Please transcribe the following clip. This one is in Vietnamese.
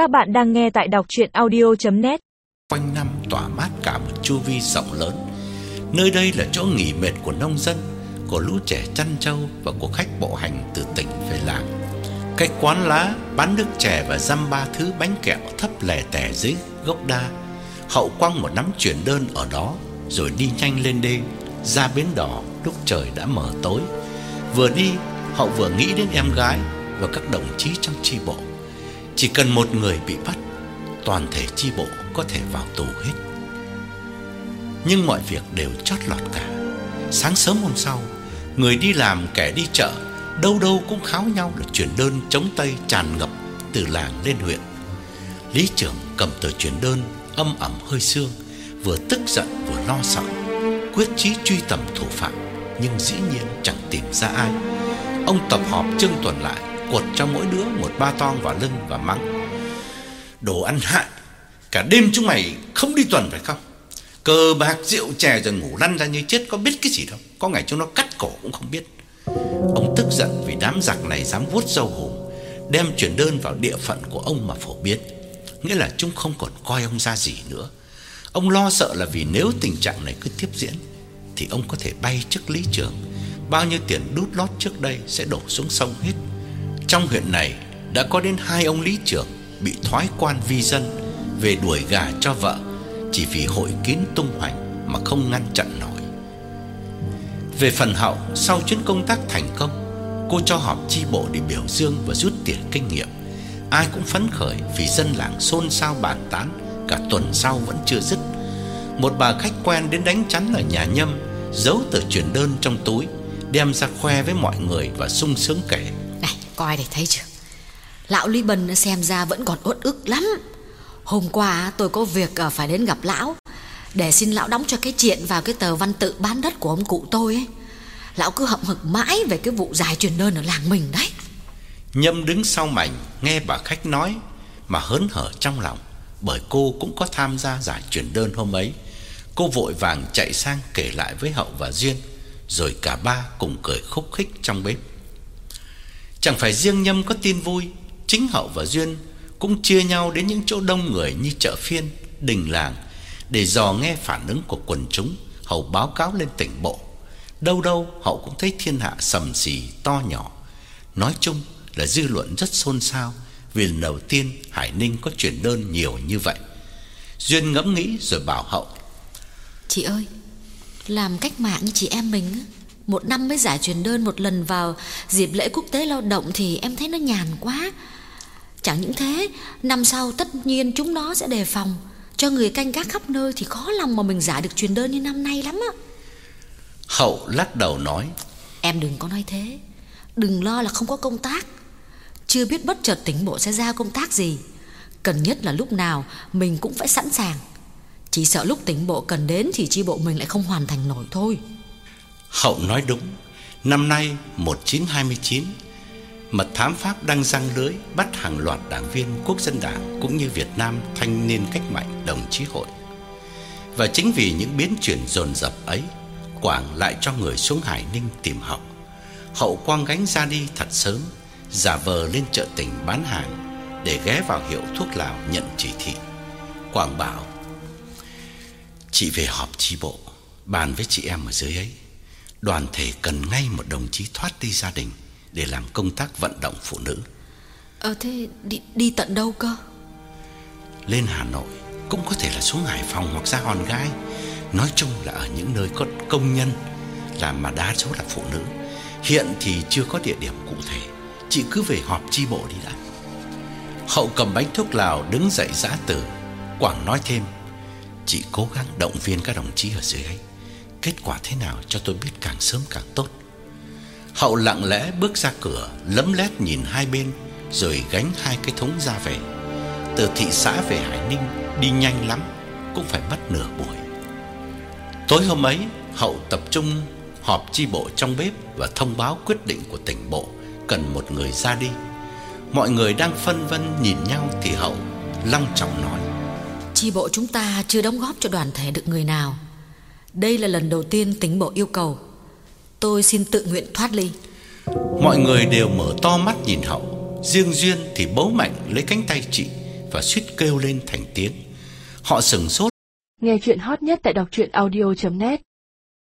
Các bạn đang nghe tại đọc chuyện audio.net Quanh năm tỏa mát cả một chu vi rộng lớn. Nơi đây là chỗ nghỉ mệt của nông dân, Của lũ trẻ chăn trâu Và của khách bộ hành từ tỉnh về làng. Cái quán lá, bán nước chè và dăm ba thứ bánh kẹo thấp lè tè dưới gốc đa. Hậu quăng một nắm chuyển đơn ở đó, Rồi đi nhanh lên đê, Ra bến đỏ lúc trời đã mờ tối. Vừa đi, Hậu vừa nghĩ đến em gái Và các đồng chí trong chi bộ. Chỉ cần một người bị bắt, Toàn thể chi bộ có thể vào tù hết. Nhưng mọi việc đều chót lọt cả. Sáng sớm hôm sau, Người đi làm, kẻ đi chợ, Đâu đâu cũng kháo nhau là chuyển đơn chống Tây tràn ngập từ làng lên huyện. Lý trưởng cầm tờ chuyển đơn, âm ẩm hơi sương, Vừa tức giận vừa lo sợ, Quyết chí truy tầm thủ phạm, Nhưng dĩ nhiên chẳng tìm ra ai. Ông tập họp trưng tuần lại cuột cho mỗi đứa một ba tong vào lưng và mắng. Đồ ăn hại, Cả đêm chúng mày không đi tuần phải không? Cờ bạc, rượu chè rồi ngủ lăn ra như chết, Có biết cái gì đâu. Có ngày chúng nó cắt cổ cũng không biết. Ông tức giận vì đám giặc này dám vuốt râu hùm, Đem chuyển đơn vào địa phận của ông mà phổ biến. Nghĩa là chúng không còn coi ông ra gì nữa. Ông lo sợ là vì nếu tình trạng này cứ tiếp diễn, Thì ông có thể bay chức lý trưởng Bao nhiêu tiền đút lót trước đây sẽ đổ xuống sông hết. Trong huyện này đã có đến hai ông lý trưởng Bị thoái quan vi dân, Về đuổi gà cho vợ, Chỉ vì hội kiến tung hoành Mà không ngăn chặn nổi. Về phần hậu, Sau chuyến công tác thành công, Cô cho họp chi bộ để biểu dương Và rút tiền kinh nghiệm. Ai cũng phấn khởi vì dân làng xôn xao bàn tán, Cả tuần sau vẫn chưa dứt. Một bà khách quen đến đánh chắn ở nhà nhâm, Giấu tờ chuyển đơn trong túi, Đem ra khoe với mọi người Và sung sướng kể coi để thấy chưa Lão Lý Bân xem ra vẫn còn uất ức lắm. Hôm qua tôi có việc ờ, phải đến gặp lão, Để xin lão đóng cho cái chuyện vào cái tờ văn tự bán đất của ông cụ tôi ấy. Lão cứ hậm hực mãi về cái vụ giải truyền đơn ở làng mình đấy. Nhâm đứng sau mảnh, Nghe bà khách nói, Mà hớn hở trong lòng, Bởi cô cũng có tham gia giải truyền đơn hôm ấy. Cô vội vàng chạy sang kể lại với Hậu và Duyên, Rồi cả ba cùng cười khúc khích trong bếp. Chẳng phải riêng Nhâm có tin vui Chính Hậu và Duyên cũng chia nhau đến những chỗ đông người như chợ phiên, đình làng để dò nghe phản ứng của quần chúng, hậu báo cáo lên tỉnh bộ. Đâu đâu hậu cũng thấy thiên hạ sầm sì, to nhỏ. Nói chung là dư luận rất xôn xao vì lần đầu tiên Hải Ninh có chuyển đơn nhiều như vậy. Duyên ngẫm nghĩ rồi bảo hậu: Chị ơi, làm cách mạng như chị em mình á, một năm mới giải truyền đơn một lần vào dịp lễ quốc tế lao động thì em thấy nó nhàn quá. Chẳng những thế, năm sau tất nhiên chúng nó sẽ đề phòng cho người canh gác khắp nơi thì khó lòng mà mình giải được truyền đơn như năm nay lắm á. Hậu lắc đầu nói: Em đừng có nói thế, đừng lo là không có công tác. Chưa biết bất chợt tỉnh bộ sẽ ra công tác gì. Cần nhất là lúc nào mình cũng phải sẵn sàng. Chỉ sợ lúc tỉnh bộ cần đến thì chi bộ mình lại không hoàn thành nổi thôi. Hậu nói đúng, năm nay 1929 Mật thám Pháp đang răng lưới bắt hàng loạt đảng viên quốc dân đảng cũng như Việt Nam thanh niên cách mạng đồng chí hội. Và chính vì những biến chuyển dồn dập ấy, Quảng lại cho người xuống Hải Ninh tìm Hậu. Hậu quang gánh ra đi thật sớm, giả vờ lên chợ tỉnh bán hàng để ghé vào hiệu thuốc lào nhận chỉ thị. Quảng bảo: "Chị về họp chi bộ, bàn với chị em ở dưới ấy. Đoàn thể cần ngay một đồng chí thoát đi gia đình." để làm công tác vận động phụ nữ. Ờ thế đi đi tận đâu cơ? Lên Hà Nội cũng có thể là xuống Hải Phòng hoặc ra Hòn Gai. Nói chung là ở những nơi có công nhân làm mà đa số là phụ nữ. Hiện thì chưa có địa điểm cụ thể, chị cứ về họp chi bộ đi đã. Hậu cầm bánh thuốc lào đứng dậy giã từ, Quảng nói thêm: "Chị cố gắng động viên các đồng chí ở dưới ấy. Kết quả thế nào cho tôi biết càng sớm càng tốt." Hậu lặng lẽ bước ra cửa, lấm lét nhìn hai bên rồi gánh hai cái thúng ra về. Từ thị xã về Hải Ninh đi nhanh lắm, cũng phải mất nửa buổi. Tối hôm ấy, Hậu tập trung họp chi bộ trong bếp và thông báo quyết định của tỉnh bộ cần một người ra đi. Mọi người đang phân vân nhìn nhau thì Hậu long trọng nói: Chi bộ chúng ta chưa đóng góp cho đoàn thể được người nào. Đây là lần đầu tiên tỉnh bộ yêu cầu Tôi xin tự nguyện thoát ly Mọi người đều mở to mắt nhìn Hậu Riêng Duyên thì bấu mạnh lấy cánh tay chị và suýt kêu lên thành tiếng. Họ sừng sốt. Nghe chuyện hot nhất tại đọc truyện audio net